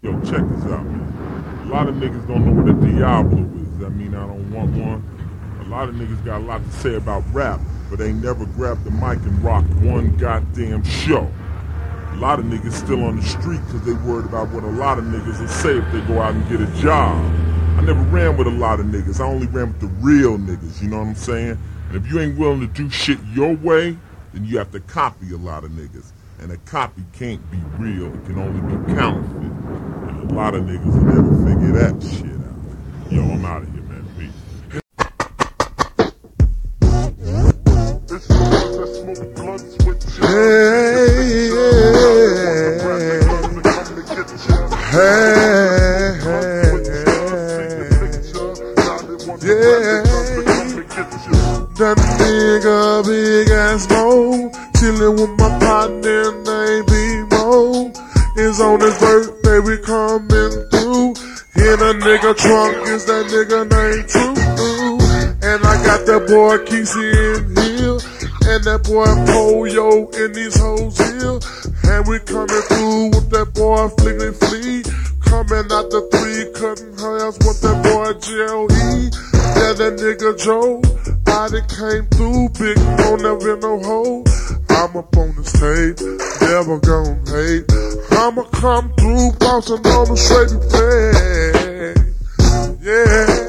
Yo, check this out, man. A lot of niggas don't know what a Diablo is. I mean, I don't want one. A lot of niggas got a lot to say about rap, but they never grabbed the mic and rocked one goddamn show. A lot of niggas still on the street because they worried about what a lot of niggas will say if they go out and get a job. I never ran with a lot of niggas. I only ran with the real niggas, you know what I'm saying? And if you ain't willing to do shit your way, then you have to copy a lot of niggas. And a copy can't be real. It can only be counterfeit. And a lot of niggas will never figure that shit out. Yo, I'm out of here, man. Peace. Hey, hey, yeah. That nigga big ass Mo, chillin' with my partner named B-Mo. Is on his birthday, we coming through. In a nigga trunk is that nigga named True. And I got that boy Kesey in here. And that boy Polio in these hoes here. And we comin' through with that boy Fliggly Flea. Coming out the three, cutting ass with that boy J.O.E. Yeah, that nigga Joe. I done came through, big no never no hoe. Up on the stage, never gon' hate. I'ma come through, bouncing on the straight play. Yeah.